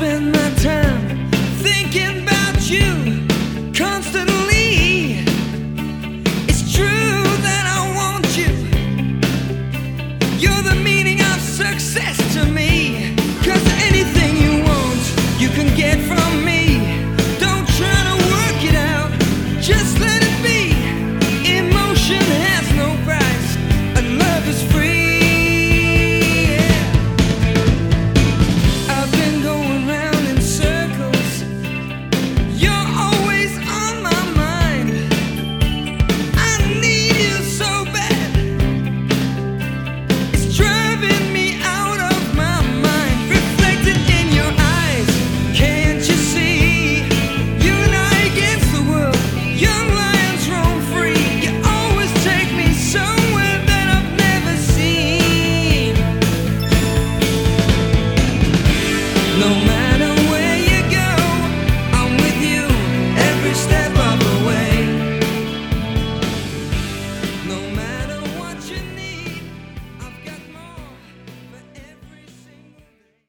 spend my time